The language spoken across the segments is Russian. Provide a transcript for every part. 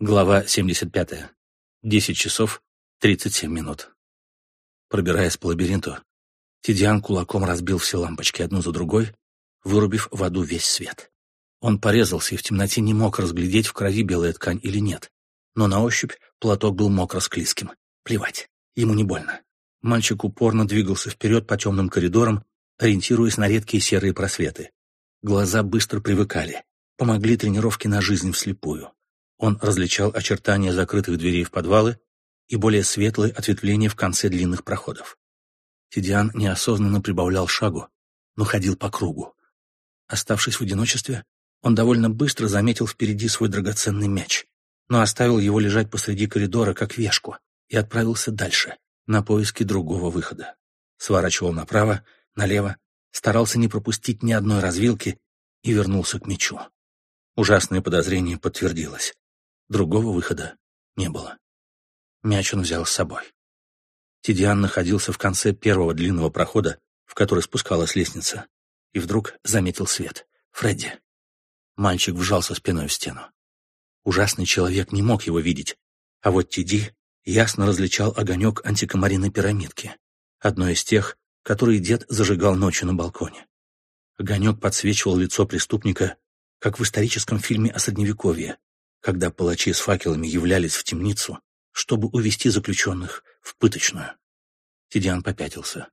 Глава 75. 10 часов 37 минут. Пробираясь по лабиринту, Тидиан кулаком разбил все лампочки одну за другой, вырубив в аду весь свет. Он порезался и в темноте не мог разглядеть, в крови белая ткань или нет. Но на ощупь платок был мокро-склизким. Плевать, ему не больно. Мальчик упорно двигался вперед по темным коридорам, ориентируясь на редкие серые просветы. Глаза быстро привыкали. Помогли тренировки на жизнь вслепую. Он различал очертания закрытых дверей в подвалы и более светлые ответвления в конце длинных проходов. Тидиан неосознанно прибавлял шагу, но ходил по кругу. Оставшись в одиночестве, он довольно быстро заметил впереди свой драгоценный мяч, но оставил его лежать посреди коридора, как вешку, и отправился дальше, на поиски другого выхода. Сворачивал направо, налево, старался не пропустить ни одной развилки и вернулся к мячу. Ужасное подозрение подтвердилось. Другого выхода не было. Мяч он взял с собой. Тидиан находился в конце первого длинного прохода, в который спускалась лестница, и вдруг заметил свет. Фредди. Мальчик вжался спиной в стену. Ужасный человек не мог его видеть, а вот Тиди ясно различал огонек антикомариной пирамидки, одной из тех, которые дед зажигал ночью на балконе. Огонек подсвечивал лицо преступника, как в историческом фильме о Средневековье, когда палачи с факелами являлись в темницу, чтобы увести заключенных в пыточную. Тидиан попятился.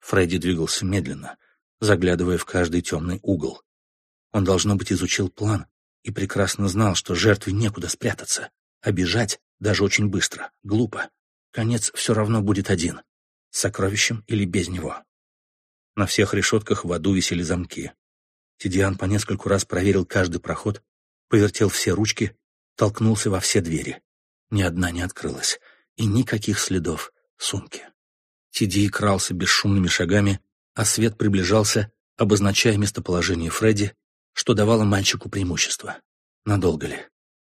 Фредди двигался медленно, заглядывая в каждый темный угол. Он, должно быть, изучил план и прекрасно знал, что жертве некуда спрятаться, а бежать, даже очень быстро, глупо. Конец все равно будет один — с сокровищем или без него. На всех решетках в аду висели замки. Тидиан по нескольку раз проверил каждый проход повертел все ручки, толкнулся во все двери. Ни одна не открылась, и никаких следов сумки. Тиди крался бесшумными шагами, а свет приближался, обозначая местоположение Фредди, что давало мальчику преимущество. Надолго ли?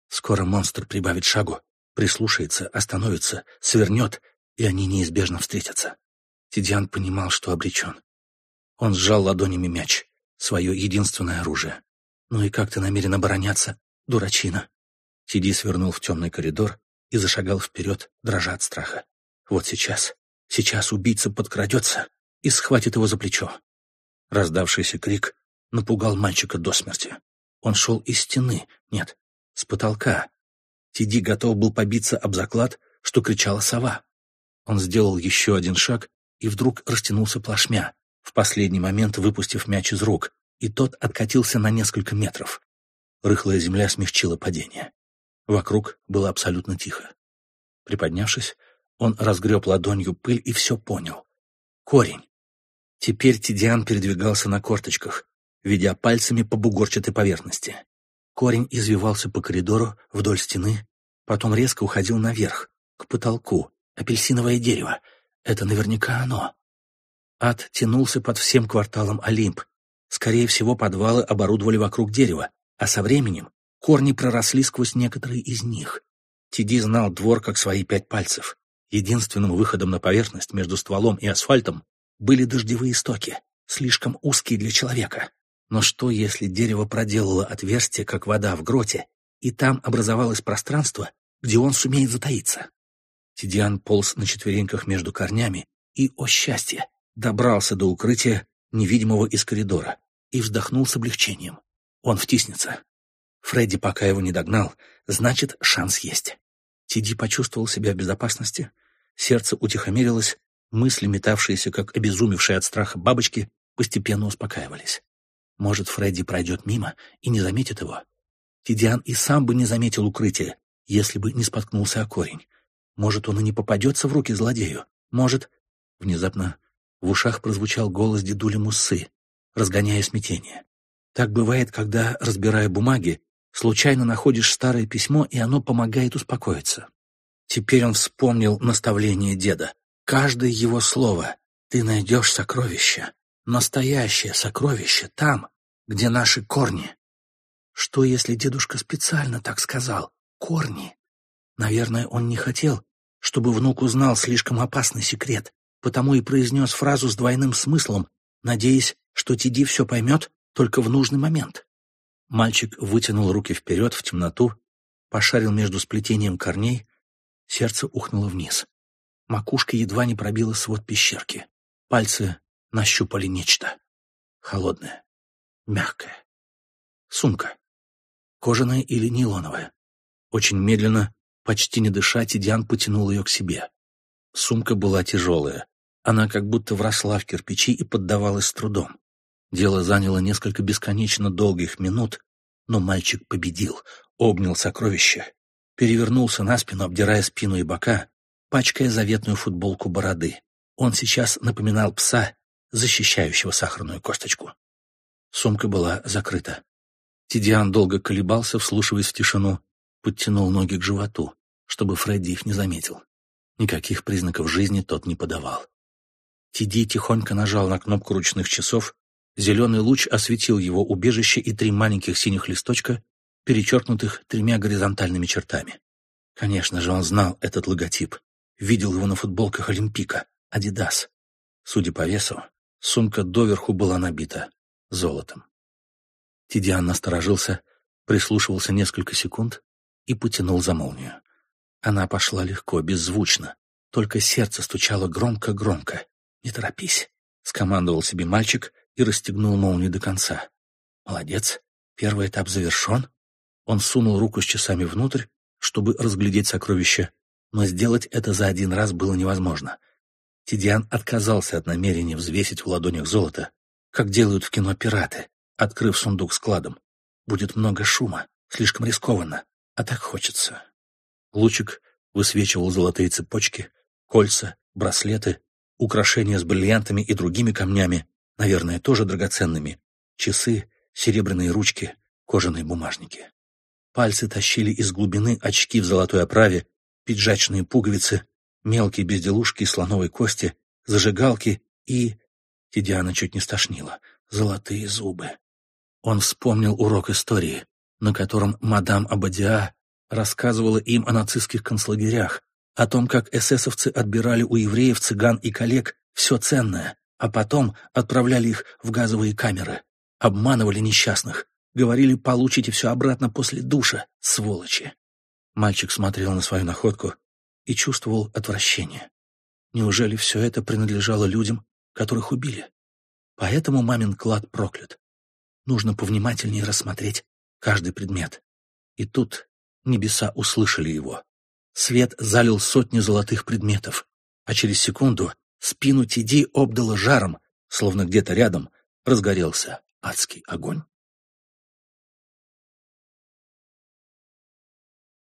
Скоро монстр прибавит шагу, прислушается, остановится, свернет, и они неизбежно встретятся. Тидиан понимал, что обречен. Он сжал ладонями мяч, свое единственное оружие. «Ну и как ты намерен обороняться, дурачина?» Сиди свернул в темный коридор и зашагал вперед, дрожа от страха. «Вот сейчас, сейчас убийца подкрадется и схватит его за плечо». Раздавшийся крик напугал мальчика до смерти. Он шел из стены, нет, с потолка. Тиди готов был побиться об заклад, что кричала сова. Он сделал еще один шаг и вдруг растянулся плашмя, в последний момент выпустив мяч из рук, и тот откатился на несколько метров. Рыхлая земля смягчила падение. Вокруг было абсолютно тихо. Приподнявшись, он разгреб ладонью пыль и все понял. Корень. Теперь Тидиан передвигался на корточках, ведя пальцами по бугорчатой поверхности. Корень извивался по коридору вдоль стены, потом резко уходил наверх, к потолку. Апельсиновое дерево. Это наверняка оно. Ад тянулся под всем кварталом Олимп, Скорее всего, подвалы оборудовали вокруг дерева, а со временем корни проросли сквозь некоторые из них. Тиди знал двор как свои пять пальцев. Единственным выходом на поверхность между стволом и асфальтом были дождевые стоки, слишком узкие для человека. Но что, если дерево проделало отверстие, как вода в гроте, и там образовалось пространство, где он сумеет затаиться? Тидиан полз на четвереньках между корнями и, о счастье, добрался до укрытия, невидимого из коридора, и вздохнул с облегчением. Он втиснется. Фредди пока его не догнал, значит, шанс есть. Тиди почувствовал себя в безопасности, сердце утихомирилось, мысли, метавшиеся, как обезумевшие от страха бабочки, постепенно успокаивались. Может, Фредди пройдет мимо и не заметит его? Тидиан и сам бы не заметил укрытие, если бы не споткнулся о корень. Может, он и не попадется в руки злодею. Может... Внезапно в ушах прозвучал голос дедули Муссы, разгоняя смятение. Так бывает, когда, разбирая бумаги, случайно находишь старое письмо, и оно помогает успокоиться. Теперь он вспомнил наставление деда. Каждое его слово «ты найдешь сокровище», настоящее сокровище там, где наши корни. Что, если дедушка специально так сказал? Корни. Наверное, он не хотел, чтобы внук узнал слишком опасный секрет, потому и произнес фразу с двойным смыслом, надеясь, что Тиди все поймет только в нужный момент. Мальчик вытянул руки вперед в темноту пошарил между сплетением корней, сердце ухнуло вниз. Макушка едва не пробила свод пещерки. Пальцы нащупали нечто. Холодное, мягкое. Сумка. Кожаная или нейлоновая. Очень медленно, почти не дыша, Тидиан потянул ее к себе. Сумка была тяжелая. Она как будто вросла в кирпичи и поддавалась с трудом. Дело заняло несколько бесконечно долгих минут, но мальчик победил, обнял сокровище, перевернулся на спину, обдирая спину и бока, пачкая заветную футболку бороды. Он сейчас напоминал пса, защищающего сахарную косточку. Сумка была закрыта. Тидиан долго колебался, вслушиваясь в тишину, подтянул ноги к животу, чтобы Фредди их не заметил. Никаких признаков жизни тот не подавал. Тиди тихонько нажал на кнопку ручных часов, зеленый луч осветил его убежище и три маленьких синих листочка, перечеркнутых тремя горизонтальными чертами. Конечно же, он знал этот логотип, видел его на футболках Олимпика, Адидас. Судя по весу, сумка доверху была набита золотом. Тидиан насторожился, прислушивался несколько секунд и потянул за молнию. Она пошла легко, беззвучно, только сердце стучало громко-громко. «Не торопись», — скомандовал себе мальчик и расстегнул молнию до конца. «Молодец, первый этап завершен». Он сунул руку с часами внутрь, чтобы разглядеть сокровище, но сделать это за один раз было невозможно. Тидиан отказался от намерения взвесить в ладонях золото, как делают в кино пираты, открыв сундук складом. Будет много шума, слишком рискованно, а так хочется. Лучик высвечивал золотые цепочки, кольца, браслеты, украшения с бриллиантами и другими камнями, наверное, тоже драгоценными, часы, серебряные ручки, кожаные бумажники. Пальцы тащили из глубины очки в золотой оправе, пиджачные пуговицы, мелкие безделушки из слоновой кости, зажигалки и... Тидиана чуть не стошнила. Золотые зубы. Он вспомнил урок истории, на котором мадам Абадиа рассказывала им о нацистских концлагерях, о том, как эсэсовцы отбирали у евреев, цыган и коллег все ценное, а потом отправляли их в газовые камеры, обманывали несчастных, говорили «получите все обратно после душа, сволочи». Мальчик смотрел на свою находку и чувствовал отвращение. Неужели все это принадлежало людям, которых убили? Поэтому мамин клад проклят. Нужно повнимательнее рассмотреть каждый предмет. И тут небеса услышали его. Свет залил сотни золотых предметов, а через секунду спину Тиди обдало жаром, словно где-то рядом разгорелся адский огонь.